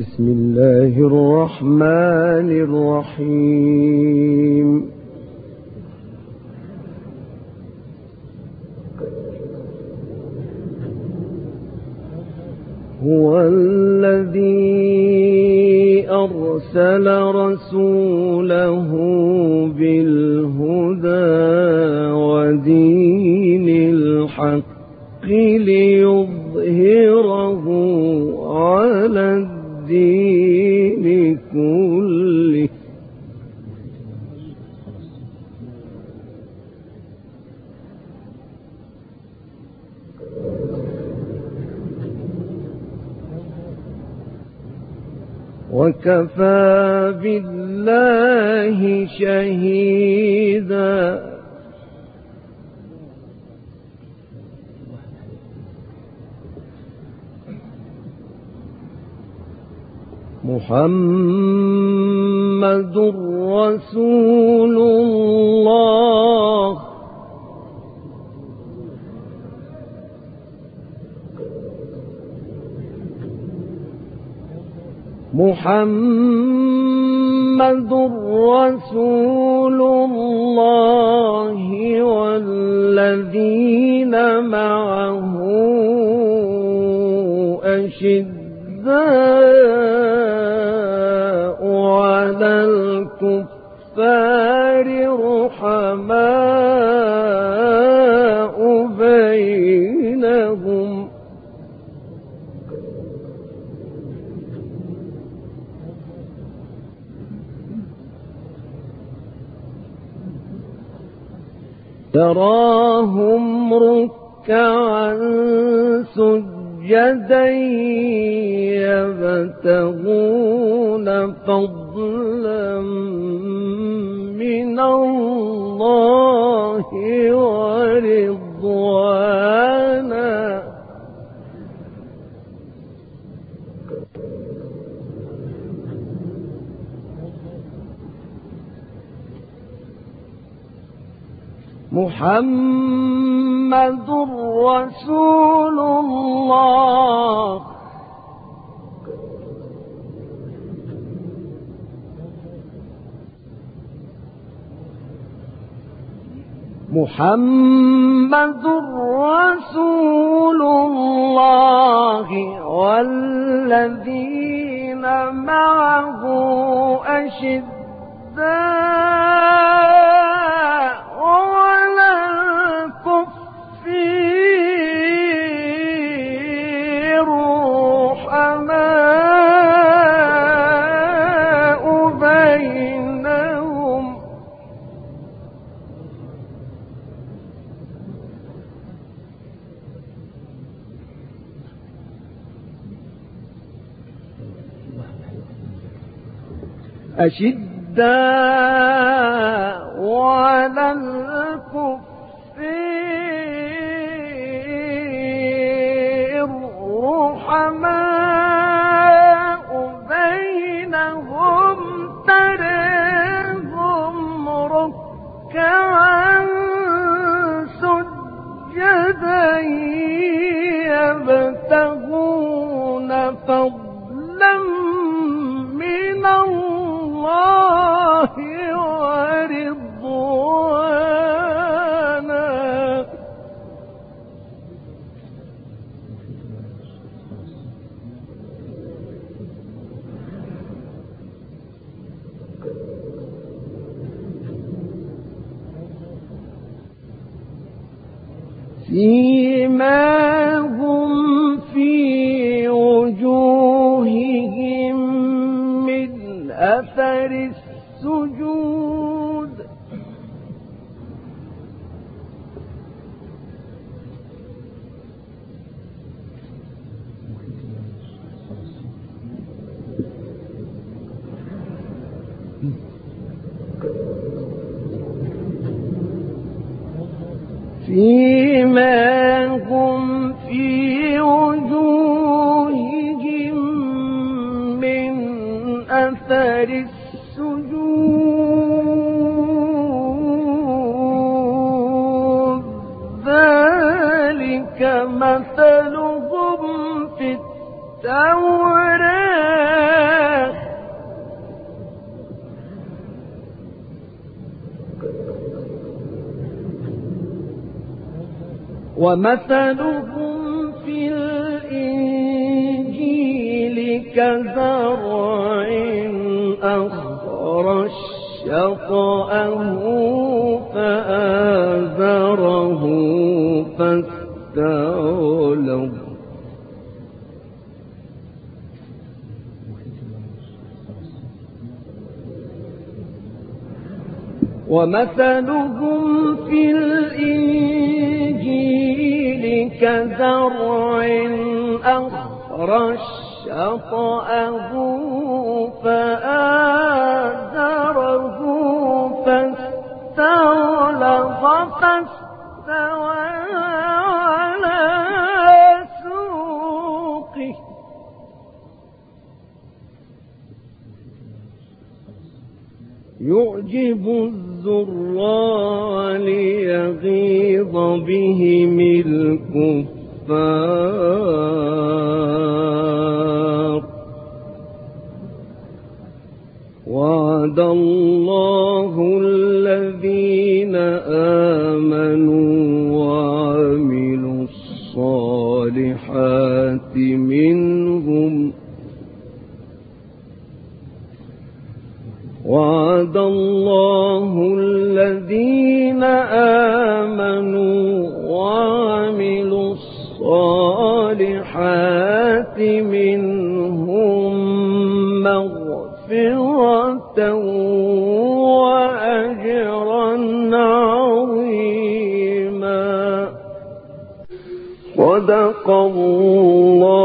بسم الله الرحمن الرحيم. هو الذي أرسل رسوله بالهدى ودين الحق ليظهره وكفى بالله شهيدا. محمد رسول الله محمد رسول الله والذين معه أشداء على الكفار رحماء بينهم. تراهم ركعا سجدا يبتغون فضلا من الله. محمد رسول الله. محمد رسول الله والذين معه أشداء. أشداء. فيما هم في وجوههم من أثر السجود فيما هم في وجوههم من أثر السجود ذلك مثلهم في التوراة ومثلهم في الإنجيل كزرع أخرج شطأه فآزره فاستغلظ ومثلهم في الإنجيل كزرع أخرج شطأه يعجب الزراع ليغيظ بهم الكفار. وعد الله الذين آمنوا وعملوا الصالحات منهم وعد الله الذين آمنوا وعملوا الصالحات منهم مغفرة وأجرا عظيما. صدق الله